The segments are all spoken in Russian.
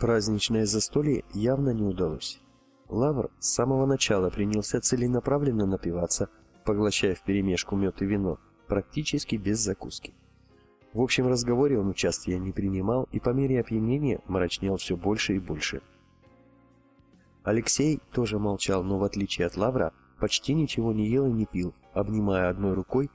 Праздничное застолье явно не удалось. Лавр с самого начала принялся целенаправленно напиваться, поглощая вперемешку мед и вино, практически без закуски. В общем разговоре он участия не принимал и по мере опьянения мрачнел все больше и больше. Алексей тоже молчал, но в отличие от Лавра, почти ничего не ел и не пил, обнимая одной рукой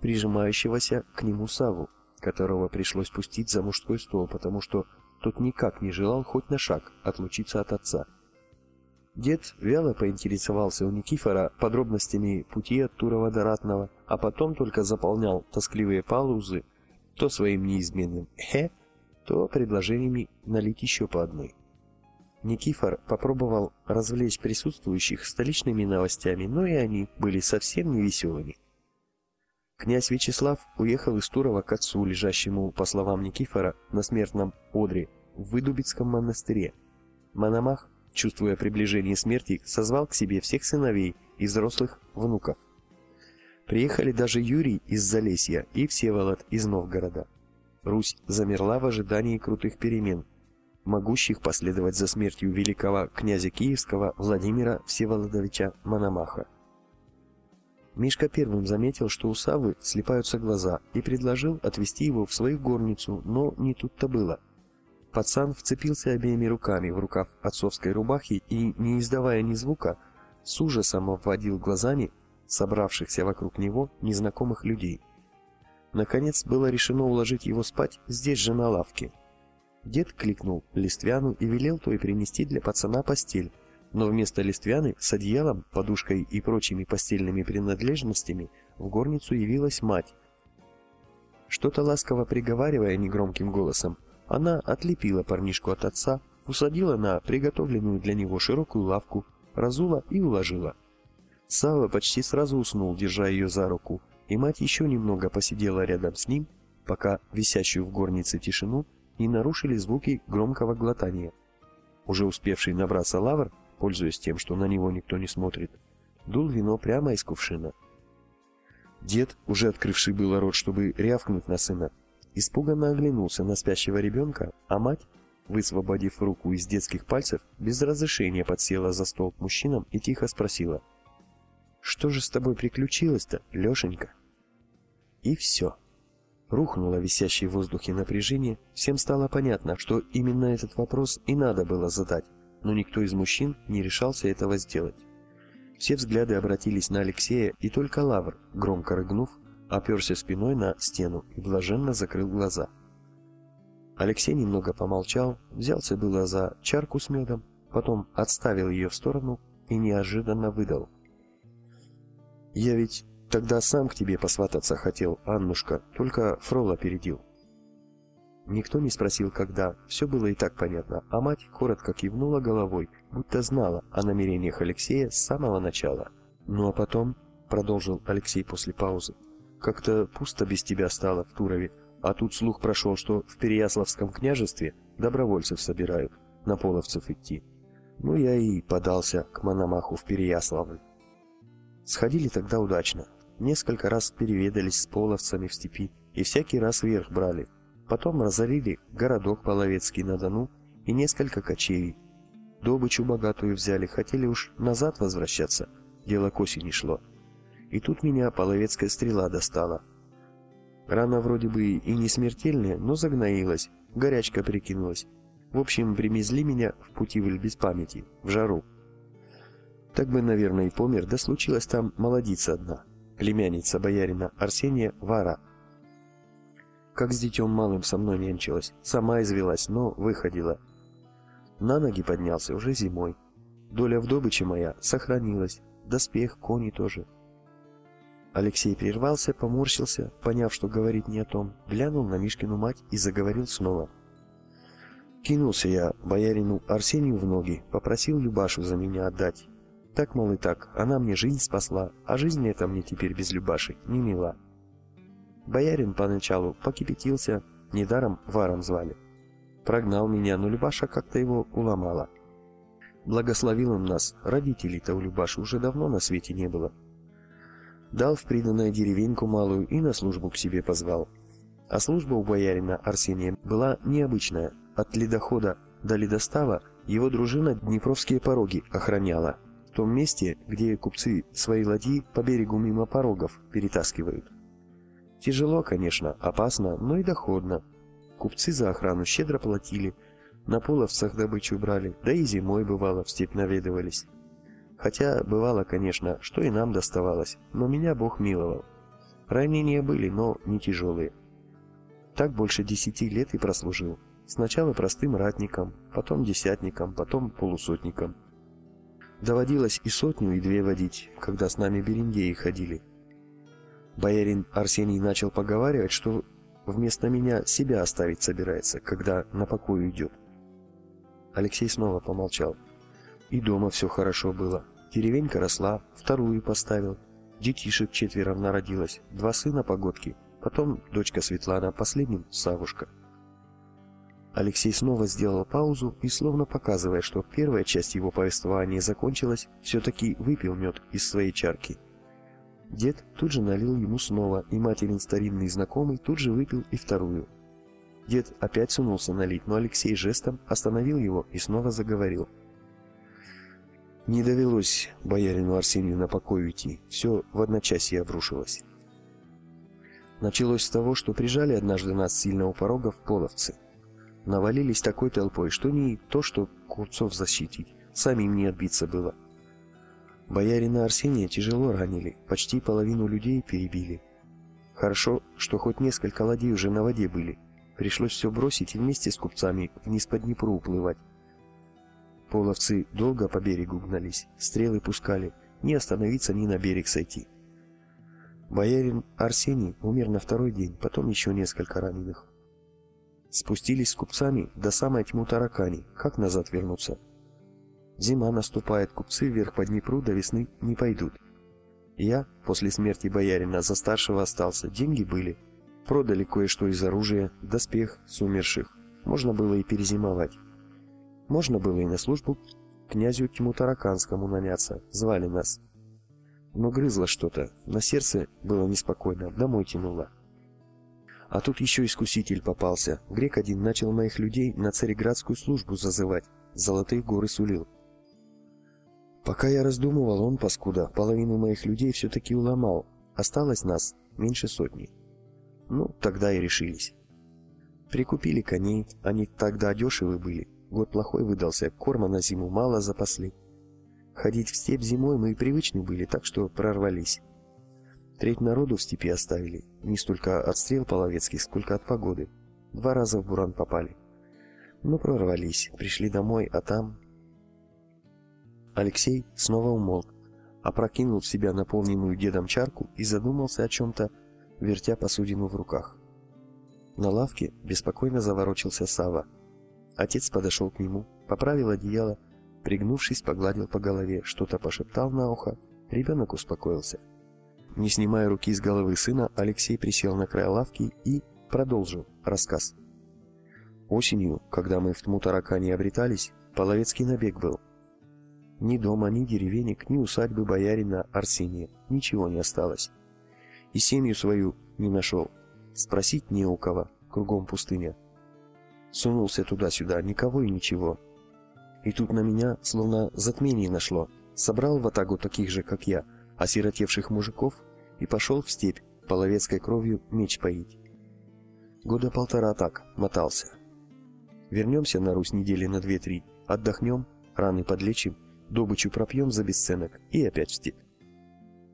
прижимающегося к нему Саву, которого пришлось пустить за мужской стол, потому что тот никак не желал хоть на шаг отлучиться от отца. Дед вяло поинтересовался у Никифора подробностями пути от Турова до Ратного, а потом только заполнял тоскливые паузы то своим неизменным «хе», то предложениями налить еще по одной. Никифор попробовал развлечь присутствующих столичными новостями, но и они были совсем не веселыми. Князь Вячеслав уехал из Турова к отцу, лежащему, по словам Никифора, на смертном одре в Выдубицком монастыре. Мономах, чувствуя приближение смерти, созвал к себе всех сыновей и взрослых внуков. Приехали даже Юрий из Залесья и Всеволод из Новгорода. Русь замерла в ожидании крутых перемен, могущих последовать за смертью великого князя Киевского Владимира Всеволодовича Мономаха. Мишка первым заметил, что у Савы слепаются глаза, и предложил отвезти его в свою горницу, но не тут-то было. Пацан вцепился обеими руками в рукав отцовской рубахи и, не издавая ни звука, с ужасом обводил глазами собравшихся вокруг него незнакомых людей. Наконец было решено уложить его спать здесь же на лавке. Дед кликнул Листвяну и велел той принести для пацана постель, но вместо Листвяны с одеялом, подушкой и прочими постельными принадлежностями в горницу явилась мать. Что-то ласково приговаривая негромким голосом, она отлепила парнишку от отца, усадила на приготовленную для него широкую лавку, разула и уложила. Сава почти сразу уснул, держа ее за руку, и мать еще немного посидела рядом с ним, пока висящую в горнице тишину не нарушили звуки громкого глотания. Уже успевший набраться лавр, пользуясь тем, что на него никто не смотрит, дул вино прямо из кувшина. Дед, уже открывший было рот, чтобы рявкнуть на сына, испуганно оглянулся на спящего ребенка, а мать, высвободив руку из детских пальцев, без разрешения подсела за стол к мужчинам и тихо спросила — что же с тобой приключилось-то, Лешенька? И все. Рухнуло висящее в воздухе напряжение, всем стало понятно, что именно этот вопрос и надо было задать, но никто из мужчин не решался этого сделать. Все взгляды обратились на Алексея, и только Лавр, громко рыгнув, оперся спиной на стену и блаженно закрыл глаза. Алексей немного помолчал, взялся было за чарку с медом, потом отставил ее в сторону и неожиданно выдал. Я ведь тогда сам к тебе посвататься хотел, Аннушка, только Фрол опередил. Никто не спросил, когда, все было и так понятно, а мать коротко кивнула головой, будто знала о намерениях Алексея с самого начала. Ну а потом, продолжил Алексей после паузы, как-то пусто без тебя стало в Турове, а тут слух прошел, что в Переяславском княжестве добровольцев собирают, на половцев идти. Ну я и подался к Мономаху в Переяславль. Сходили тогда удачно. Несколько раз переведались с половцами в степи и всякий раз вверх брали. Потом разорили городок Половецкий на Дону и несколько кочевий. Добычу богатую взяли, хотели уж назад возвращаться. Дело к осени шло. И тут меня половецкая стрела достала. Рана вроде бы и не смертельная, но загноилась, горячка прикинулась. В общем, примезли меня в пути в без памяти, в жару. Так бы, наверное, и помер, да случилась там молодица одна, племянница боярина Арсения Вара. Как с детем малым со мной нянчилась, сама извелась, но выходила. На ноги поднялся уже зимой. Доля в добыче моя сохранилась, доспех, кони тоже. Алексей прервался, поморщился, поняв, что говорит не о том, глянул на Мишкину мать и заговорил снова. Кинулся я боярину Арсению в ноги, попросил Любашу за меня отдать. Так, мол, и так, она мне жизнь спасла, а жизнь эта мне теперь без Любаши не мила. Боярин поначалу покипятился, недаром Варом звали. Прогнал меня, но Любаша как-то его уломала. Благословил он нас, родителей-то у Любаши уже давно на свете не было. Дал в приданное деревеньку малую и на службу к себе позвал. А служба у боярина Арсения была необычная, от ледохода до ледостава его дружина Днепровские пороги охраняла, в том месте, где купцы свои ладьи по берегу мимо порогов перетаскивают. Тяжело, конечно, опасно, но и доходно. Купцы за охрану щедро платили, на половцах добычу брали, да и зимой бывало в степь наведывались. Хотя бывало, конечно, что и нам доставалось, но меня Бог миловал. Ранения были, но не тяжелые. Так больше десяти лет и прослужил. Сначала простым ратником, потом десятником, потом полусотником. Доводилось и сотню, и две водить, когда с нами бериндеи ходили. Боярин Арсений начал поговаривать, что вместо меня себя оставить собирается, когда на покой уйдет. Алексей снова помолчал. И дома все хорошо было. Деревенька росла, вторую поставил. Детишек четверо народилось, два сына погодки, потом дочка Светлана, последним Савушка. Алексей снова сделал паузу и, словно показывая, что первая часть его повествования закончилась, все-таки выпил мед из своей чарки. Дед тут же налил ему снова, и материн старинный знакомый тут же выпил и вторую. Дед опять сунулся налить, но Алексей жестом остановил его и снова заговорил. Не довелось боярину Арсению на покой уйти, все в одночасье обрушилось. Началось с того, что прижали однажды нас сильно у порога в половцы навалились такой толпой, что не то, что купцов защитить, самим не отбиться было. Боярина Арсения тяжело ранили, почти половину людей перебили. Хорошо, что хоть несколько ладей уже на воде были. Пришлось все бросить и вместе с купцами вниз по Днепру уплывать. Половцы долго по берегу гнались, стрелы пускали, не остановиться, ни на берег сойти. Боярин Арсений умер на второй день, потом еще несколько раненых. Спустились с купцами до самой тьму таракани. Как назад вернуться? Зима наступает, купцы вверх по Днепру до весны не пойдут. Я, после смерти боярина, за старшего остался. Деньги были. Продали кое-что из оружия, доспех с умерших. Можно было и перезимовать. Можно было и на службу князю Тьму Тараканскому наняться. Звали нас. Но грызло что-то. На сердце было неспокойно. Домой тянуло. А тут еще искуситель попался. Грек один начал моих людей на цареградскую службу зазывать. Золотые горы сулил. Пока я раздумывал, он, паскуда, половину моих людей все-таки уломал. Осталось нас меньше сотни. Ну, тогда и решились. Прикупили коней, они тогда дешевы были. Год плохой выдался, корма на зиму мало запасли. Ходить в степь зимой мы и привычны были, так что прорвались. Треть народу в степи оставили, не столько от стрел половецких, сколько от погоды. Два раза в буран попали. Но прорвались, пришли домой, а там... Алексей снова умолк, опрокинул в себя наполненную дедом чарку и задумался о чем-то, вертя посудину в руках. На лавке беспокойно заворочился Сава. Отец подошел к нему, поправил одеяло, пригнувшись, погладил по голове, что-то пошептал на ухо. Ребенок успокоился. Не снимая руки с головы сына, Алексей присел на край лавки и продолжил рассказ. Осенью, когда мы в Тмутаракане обретались, половецкий набег был. Ни дома, ни деревенек, ни усадьбы боярина Арсения, ничего не осталось. И семью свою не нашел. Спросить не у кого, кругом пустыня. Сунулся туда-сюда, никого и ничего. И тут на меня словно затмение нашло. Собрал в атагу таких же, как я, осиротевших мужиков и пошел в степь половецкой кровью меч поить. Года полтора так мотался. Вернемся на Русь недели на две-три, отдохнем, раны подлечим, добычу пропьем за бесценок и опять в степь.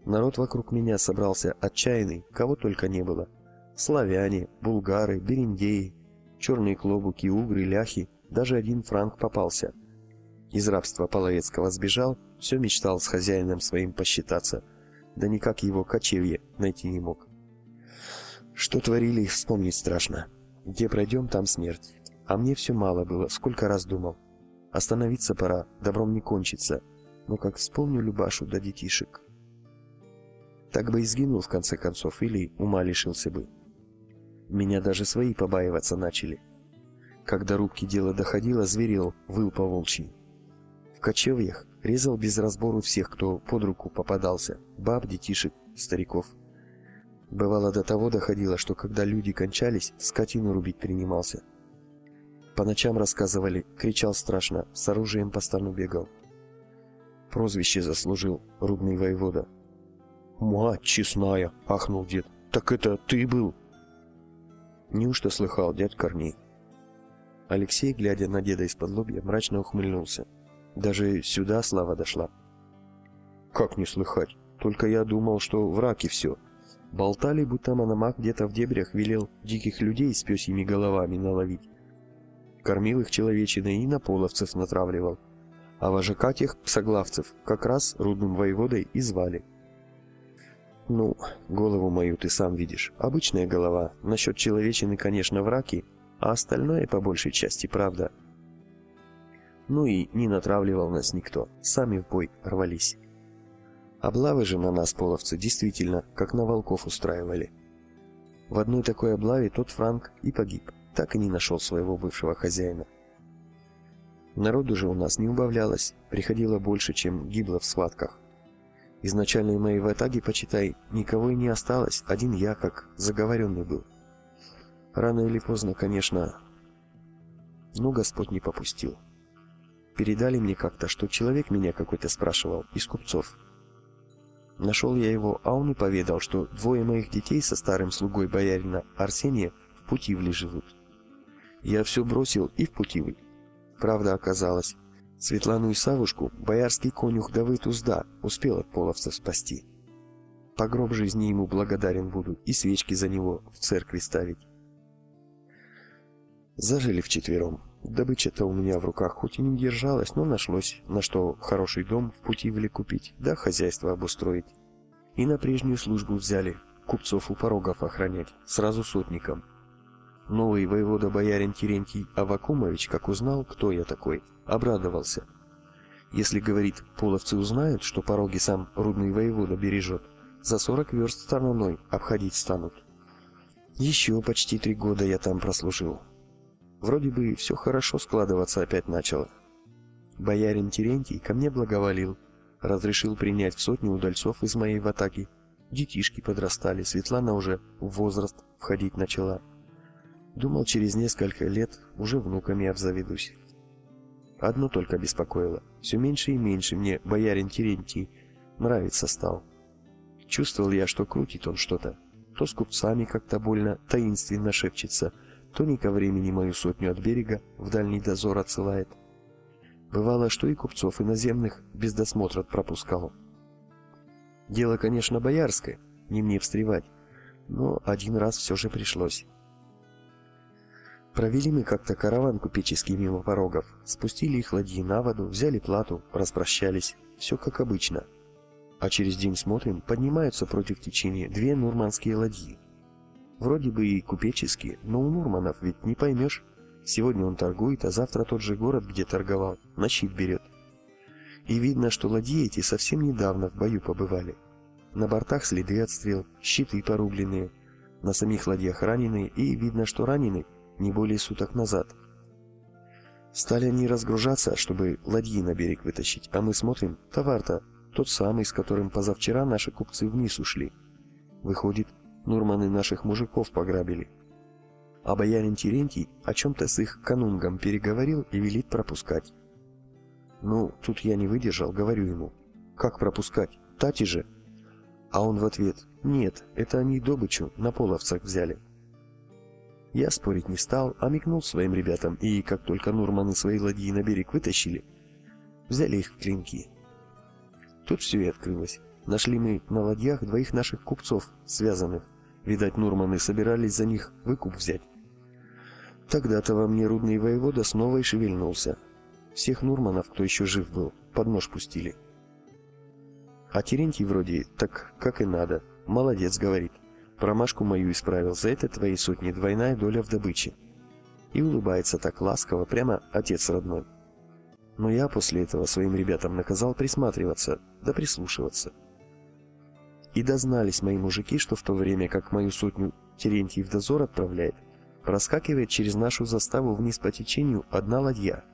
Народ вокруг меня собрался отчаянный, кого только не было. Славяне, булгары, бериндеи, черные клобуки, угры, ляхи, даже один франк попался. Из рабства половецкого сбежал, все мечтал с хозяином своим посчитаться, да никак его кочевье найти не мог. Что творили, вспомнить страшно. Где пройдем, там смерть. А мне все мало было, сколько раз думал. Остановиться пора, добром не кончится. Но как вспомню Любашу да детишек. Так бы и сгинул в конце концов, или ума лишился бы. Меня даже свои побаиваться начали. Когда рубки дело доходило, зверел, выл по волчьи. В кочевьях резал без разбору всех, кто под руку попадался, баб, детишек, стариков. Бывало до того доходило, что когда люди кончались, скотину рубить принимался. По ночам рассказывали, кричал страшно, с оружием по стану бегал. Прозвище заслужил рудный воевода. «Мать честная!» — ахнул дед. «Так это ты был?» Неужто слыхал дядь Корней? Алексей, глядя на деда из-под лобья, мрачно ухмыльнулся. Даже сюда слава дошла. «Как не слыхать? Только я думал, что враг и все. Болтали, будто Мономах где-то в дебрях велел диких людей с пёсьими головами наловить. Кормил их человечиной и на половцев натравливал. А вожака тех псоглавцев как раз рудным воеводой и звали. Ну, голову мою ты сам видишь. Обычная голова. Насчет человечины, конечно, враки, а остальное по большей части правда. Ну и не натравливал нас никто. Сами в бой рвались. Облавы же на нас, половцы, действительно, как на волков устраивали. В одной такой облаве тот Франк и погиб, так и не нашел своего бывшего хозяина. Народу же у нас не убавлялось, приходило больше, чем гибло в схватках. Изначальной моей ватаги, почитай, никого и не осталось, один я, как заговоренный был. Рано или поздно, конечно, но Господь не попустил. Передали мне как-то, что человек меня какой-то спрашивал, из купцов. Нашел я его, а он и поведал, что двое моих детей со старым слугой боярина Арсения в Путивле живут. Я все бросил и в Путивль. Правда оказалась, Светлану и Савушку боярский конюх Давыд Узда успел от половцев спасти. По гроб жизни ему благодарен буду и свечки за него в церкви ставить. Зажили вчетвером. Добыча-то у меня в руках хоть и не держалась, но нашлось, на что хороший дом в пути вели купить, да хозяйство обустроить. И на прежнюю службу взяли, купцов у порогов охранять, сразу сотником. Новый воевода-боярин Терентий Авакумович, как узнал, кто я такой, обрадовался. Если, говорит, половцы узнают, что пороги сам рудный воевода бережет, за сорок верст стороной обходить станут. Еще почти три года я там прослужил, Вроде бы все хорошо складываться опять начало. Боярин Терентий ко мне благоволил, разрешил принять в сотню удальцов из моей ватаги. Детишки подрастали, Светлана уже в возраст входить начала. Думал, через несколько лет уже внуками обзаведусь. Одно только беспокоило. Все меньше и меньше мне боярин Терентий нравится стал. Чувствовал я, что крутит он что-то. То с купцами как-то больно таинственно шепчется – то не ко времени мою сотню от берега в дальний дозор отсылает. Бывало, что и купцов иноземных без досмотра пропускал. Дело, конечно, боярское, не мне встревать, но один раз все же пришлось. Провели мы как-то караван купеческий мимо порогов, спустили их ладьи на воду, взяли плату, распрощались, все как обычно. А через день смотрим, поднимаются против течения две нурманские ладьи. Вроде бы и купеческие, но у Нурманов ведь не поймешь. Сегодня он торгует, а завтра тот же город, где торговал, на щит берет. И видно, что ладьи эти совсем недавно в бою побывали. На бортах следы от стрел, щиты порубленные, на самих ладьях раненые, и видно, что ранены не более суток назад. Стали они разгружаться, чтобы ладьи на берег вытащить, а мы смотрим, товар-то тот самый, с которым позавчера наши купцы вниз ушли. Выходит, Нурманы наших мужиков пограбили. А боярин Терентий о чем-то с их канунгом переговорил и велит пропускать. Ну, тут я не выдержал, говорю ему. Как пропускать? Тати же. А он в ответ. Нет, это они добычу на половцах взяли. Я спорить не стал, а мигнул своим ребятам, и как только Нурманы свои ладьи на берег вытащили, взяли их в клинки. Тут все и открылось. Нашли мы на ладьях двоих наших купцов, связанных. Видать, Нурманы собирались за них выкуп взять. Тогда-то во мне рудный воевода снова и шевельнулся. Всех Нурманов, кто еще жив был, под нож пустили. А Терентий вроде так, как и надо. Молодец, говорит. Промашку мою исправил, за это твоей сотни двойная доля в добыче. И улыбается так ласково, прямо отец родной. Но я после этого своим ребятам наказал присматриваться, да прислушиваться. И дознались мои мужики, что в то время, как мою сотню Терентий в дозор отправляет, проскакивает через нашу заставу вниз по течению одна ладья.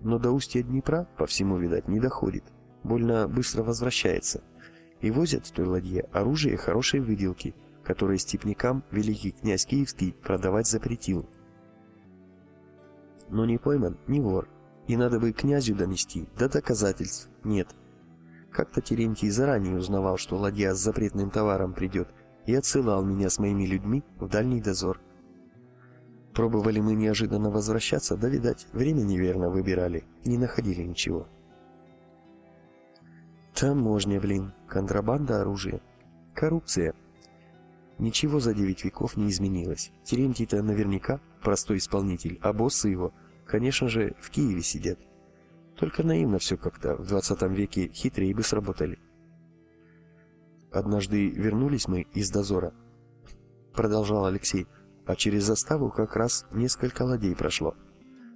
Но до устья Днепра, по всему, видать, не доходит, больно быстро возвращается. И возят в той ладье оружие хорошей выделки, которые степнякам великий князь Киевский продавать запретил. но не пойман, не вор. И надо бы князю донести, да доказательств нет. Как-то Терентий заранее узнавал, что ладья с запретным товаром придет, и отсылал меня с моими людьми в дальний дозор. Пробовали мы неожиданно возвращаться, да, видать, время неверно выбирали, не находили ничего. Таможня, блин, контрабанда оружия, коррупция. Ничего за девять веков не изменилось. Терентий-то наверняка простой исполнитель, а боссы его, конечно же, в Киеве сидят. Только наивно все как-то, в 20 веке хитрее бы сработали. Однажды вернулись мы из дозора, продолжал Алексей, а через заставу как раз несколько ладей прошло.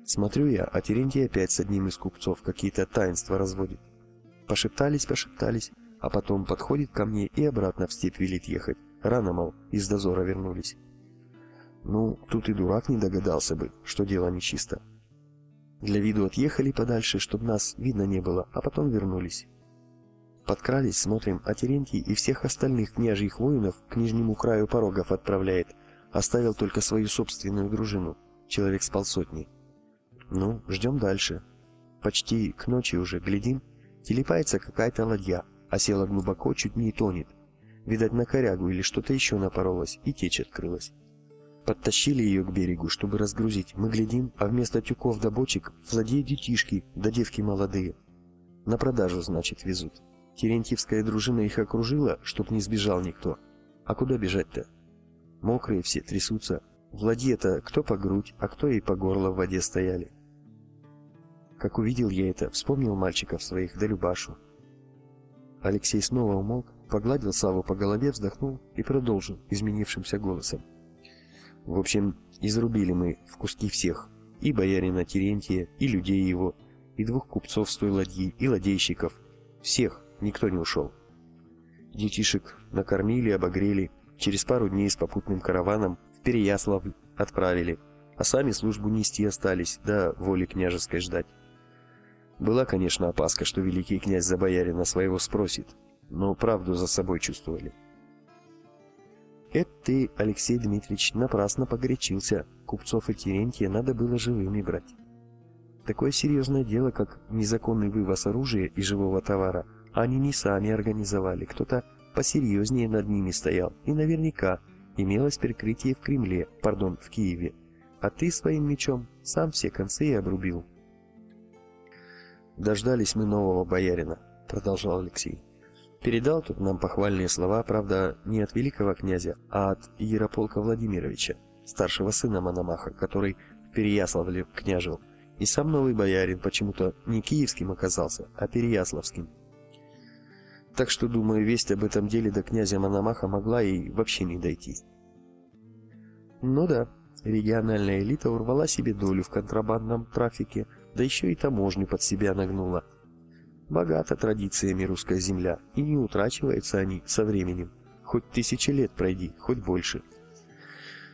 Смотрю я, а Терентий опять с одним из купцов какие-то таинства разводит. Пошептались, пошептались, а потом подходит ко мне и обратно в степь велит ехать. Рано, мол, из дозора вернулись. Ну, тут и дурак не догадался бы, что дело нечисто. Для виду отъехали подальше, чтобы нас видно не было, а потом вернулись. Подкрались, смотрим, а Терентий и всех остальных княжьих воинов к нижнему краю порогов отправляет, оставил только свою собственную дружину, человек с полсотни. Ну, ждем дальше. Почти к ночи уже, глядим, телепается какая-то ладья, села глубоко, чуть не тонет. Видать, на корягу или что-то еще напоролось, и течь открылась. Подтащили ее к берегу, чтобы разгрузить. Мы глядим, а вместо тюков да бочек злодеи детишки, да девки молодые. На продажу, значит, везут. Терентьевская дружина их окружила, чтоб не сбежал никто. А куда бежать-то? Мокрые все, трясутся. В ладье-то кто по грудь, а кто и по горло в воде стояли. Как увидел я это, вспомнил мальчиков своих, да Любашу. Алексей снова умолк, погладил Саву по голове, вздохнул и продолжил изменившимся голосом. В общем, изрубили мы в куски всех, и боярина Терентия, и людей его, и двух купцов с той ладьи, и ладейщиков. Всех, никто не ушел. Детишек накормили, обогрели, через пару дней с попутным караваном в Переяславль отправили, а сами службу нести остались, да воли княжеской ждать. Была, конечно, опаска, что великий князь за боярина своего спросит, но правду за собой чувствовали. Это ты, Алексей Дмитриевич, напрасно погорячился. Купцов и Терентия надо было живыми брать. Такое серьезное дело, как незаконный вывоз оружия и живого товара, они не сами организовали, кто-то посерьезнее над ними стоял, и наверняка имелось прикрытие в Кремле, пардон, в Киеве. А ты своим мечом сам все концы и обрубил. Дождались мы нового боярина, продолжал Алексей. Передал тут нам похвальные слова, правда, не от великого князя, а от Ярополка Владимировича, старшего сына Мономаха, который в Переяславле княжил. И сам новый боярин почему-то не киевским оказался, а переяславским. Так что, думаю, весть об этом деле до князя Мономаха могла и вообще не дойти. Ну да, региональная элита урвала себе долю в контрабандном трафике, да еще и таможню под себя нагнула. Богата традициями русская земля, и не утрачиваются они со временем. Хоть тысячи лет пройди, хоть больше.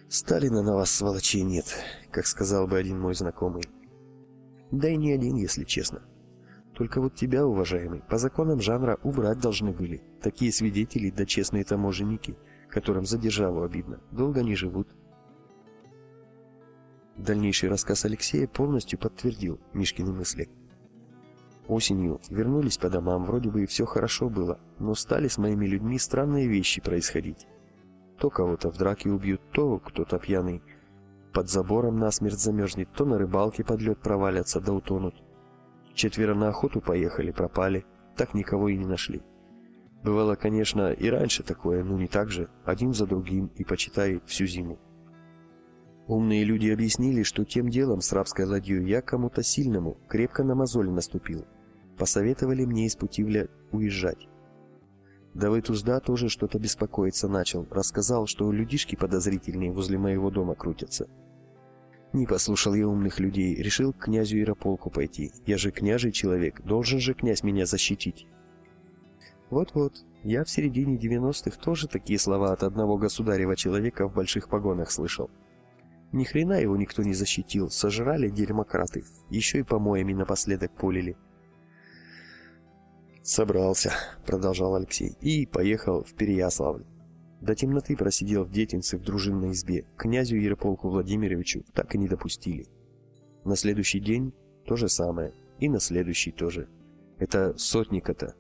Сталина на вас, сволочей, нет, как сказал бы один мой знакомый. Да и не один, если честно. Только вот тебя, уважаемый, по законам жанра убрать должны были. Такие свидетели да честные таможенники, которым за державу обидно, долго не живут. Дальнейший рассказ Алексея полностью подтвердил Мишкины мысли. Осенью вернулись по домам, вроде бы и все хорошо было, но стали с моими людьми странные вещи происходить. То кого-то в драке убьют, то кто-то пьяный под забором насмерть замерзнет, то на рыбалке под лед провалятся да утонут. Четверо на охоту поехали, пропали, так никого и не нашли. Бывало, конечно, и раньше такое, но не так же, один за другим и почитай всю зиму. Умные люди объяснили, что тем делом с рабской ладьей я кому-то сильному крепко на мозоль наступил. Посоветовали мне из Путивля уезжать. Давыд Узда тоже что-то беспокоиться начал, рассказал, что людишки подозрительные возле моего дома крутятся. Не послушал я умных людей, решил к князю Ярополку пойти. Я же княжий человек, должен же князь меня защитить. Вот-вот, я в середине девяностых тоже такие слова от одного государева человека в больших погонах слышал. Ни хрена его никто не защитил, сожрали дерьмократы, еще и помоями напоследок полили. «Собрался», — продолжал Алексей, — «и поехал в Переяславль. До темноты просидел в детинце в дружинной избе, князю Ярополку Владимировичу так и не допустили. На следующий день то же самое. И на следующий тоже. Это сотника-то.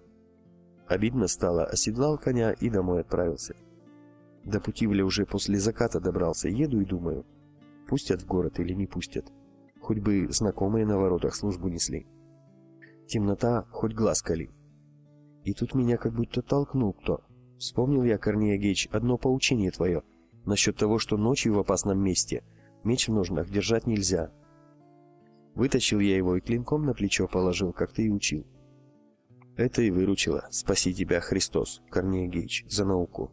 Обидно стало, оседлал коня и домой отправился. До Путивля уже после заката добрался, еду и думаю, пустят в город или не пустят. Хоть бы знакомые на воротах службу несли. Темнота, хоть глаз кали. И тут меня как будто толкнул кто. Вспомнил я, Корнея Геич, одно поучение твое, насчет того, что ночью в опасном месте меч в ножнах держать нельзя. Вытащил я его и клинком на плечо положил, как ты и учил. Это и выручило. Спаси тебя, Христос, Корнея Геич, за науку.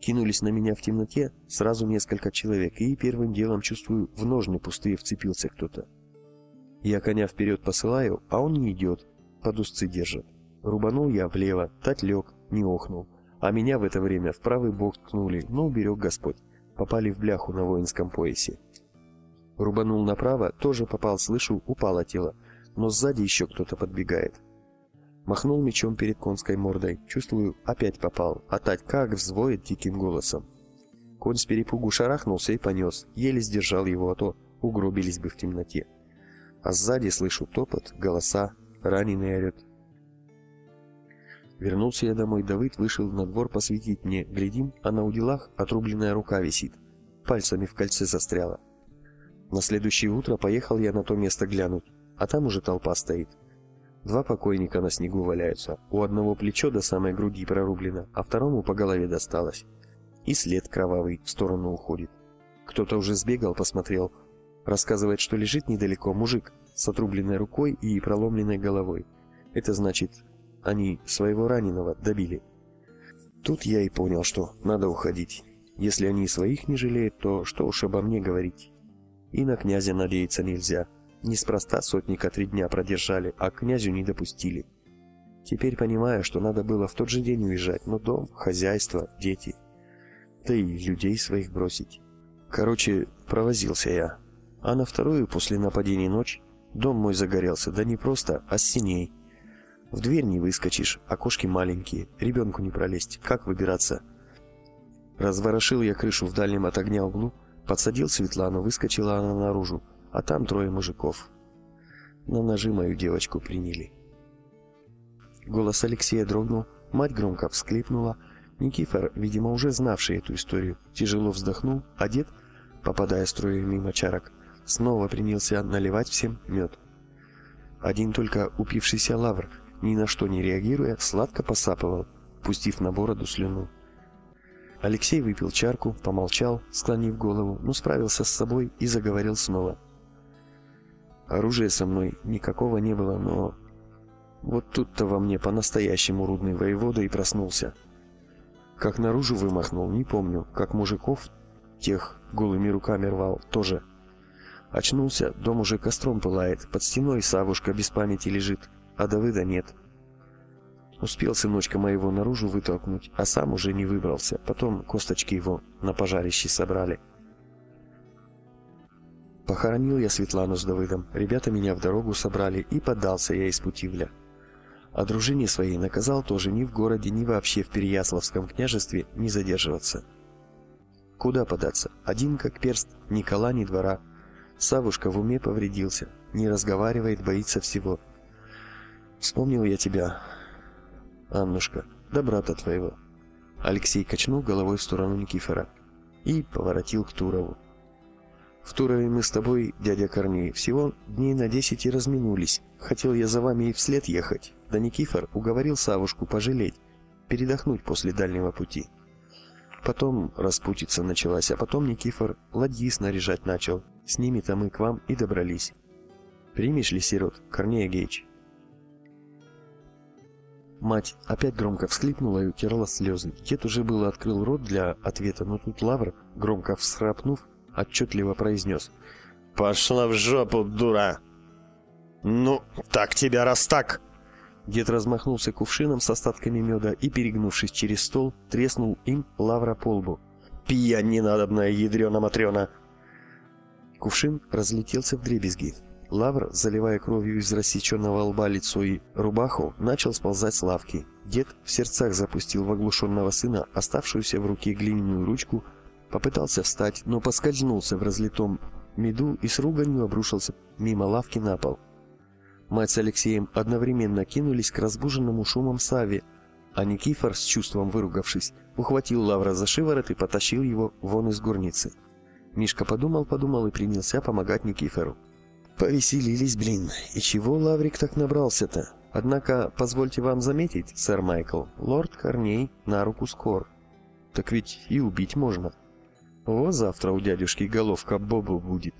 Кинулись на меня в темноте сразу несколько человек, и первым делом чувствую, в ножны пустые вцепился кто-то. Я коня вперед посылаю, а он не идет, под узцы держит. Рубанул я влево, тать лег, не охнул. А меня в это время в правый бок ткнули, но уберег Господь. Попали в бляху на воинском поясе. Рубанул направо, тоже попал, слышу, упало тело. Но сзади еще кто-то подбегает. Махнул мечом перед конской мордой. Чувствую, опять попал. А тать как взвоет диким голосом. Конь с перепугу шарахнулся и понес. Еле сдержал его, а то угробились бы в темноте. А сзади слышу топот, голоса, раненый орет. Вернулся я домой, Давыд вышел на двор посветить мне. Глядим, а на уделах отрубленная рука висит. Пальцами в кольце застряла. На следующее утро поехал я на то место глянуть, а там уже толпа стоит. Два покойника на снегу валяются. У одного плечо до самой груди прорублено, а второму по голове досталось. И след кровавый в сторону уходит. Кто-то уже сбегал, посмотрел. Рассказывает, что лежит недалеко мужик с отрубленной рукой и проломленной головой. Это значит, они своего раненого добили. Тут я и понял, что надо уходить. Если они своих не жалеют, то что уж обо мне говорить. И на князя надеяться нельзя. Неспроста сотника три дня продержали, а князю не допустили. Теперь понимаю, что надо было в тот же день уезжать, но дом, хозяйство, дети. Да и людей своих бросить. Короче, провозился я. А на вторую, после нападения ночь, дом мой загорелся, да не просто, а с синей. В дверь не выскочишь, окошки маленькие, ребенку не пролезть, как выбираться? Разворошил я крышу в дальнем от огня углу, подсадил Светлану, выскочила она наружу, а там трое мужиков. На ножи мою девочку приняли. Голос Алексея дрогнул, мать громко всклипнула. Никифор, видимо, уже знавший эту историю, тяжело вздохнул, а дед, попадая строем мимо чарок, снова принялся наливать всем мед. Один только упившийся лавр, ни на что не реагируя, сладко посапывал, пустив на бороду слюну. Алексей выпил чарку, помолчал, склонив голову, но справился с собой и заговорил снова. Оружия со мной никакого не было, но... Вот тут-то во мне по-настоящему рудный воевода и проснулся. Как наружу вымахнул, не помню, как мужиков тех голыми руками рвал, тоже. Очнулся, дом уже костром пылает, под стеной Савушка без памяти лежит, а Давыда нет. Успел сыночка моего наружу вытолкнуть, а сам уже не выбрался, потом косточки его на пожарище собрали. Похоронил я Светлану с Давыдом, ребята меня в дорогу собрали, и поддался я из Путивля. А дружине своей наказал тоже ни в городе, ни вообще в Переяславском княжестве не задерживаться. Куда податься? Один как перст, ни кола, ни двора. Савушка в уме повредился, не разговаривает, боится всего. Вспомнил я тебя, Аннушка, да брата твоего. Алексей качнул головой в сторону Никифора и поворотил к Турову. В Турове мы с тобой, дядя Корней, всего дней на десять и разминулись. Хотел я за вами и вслед ехать. Да Никифор уговорил Савушку пожалеть, передохнуть после дальнего пути. Потом распутиться началась, а потом Никифор ладьи снаряжать начал. С ними-то мы к вам и добрались. Примешь ли сирот, Корнея Гейч? Мать опять громко всхлипнула и утерла слезы. Дед уже было открыл рот для ответа, но тут Лавр, громко всхрапнув, отчетливо произнес. «Пошла в жопу, дура!» «Ну, так тебя раз так!» Дед размахнулся кувшином с остатками меда и, перегнувшись через стол, треснул им лавра по лбу. «Пьянь ненадобная, ядрена-матрена!» Кувшин разлетелся в дребезги. Лавр, заливая кровью из рассеченного лба лицо и рубаху, начал сползать с лавки. Дед в сердцах запустил в оглушенного сына оставшуюся в руке глиняную ручку, Попытался встать, но поскользнулся в разлитом меду и с руганью обрушился мимо лавки на пол. Мать с Алексеем одновременно кинулись к разбуженному шумом Саве, а Никифор, с чувством выругавшись, ухватил Лавра за шиворот и потащил его вон из горницы. Мишка подумал-подумал и принялся помогать Никифору. Повеселились, блин. И чего Лаврик так набрался-то? Однако, позвольте вам заметить, сэр Майкл, лорд Корней на руку скор. Так ведь и убить можно. Во завтра у дядюшки головка Бобу будет.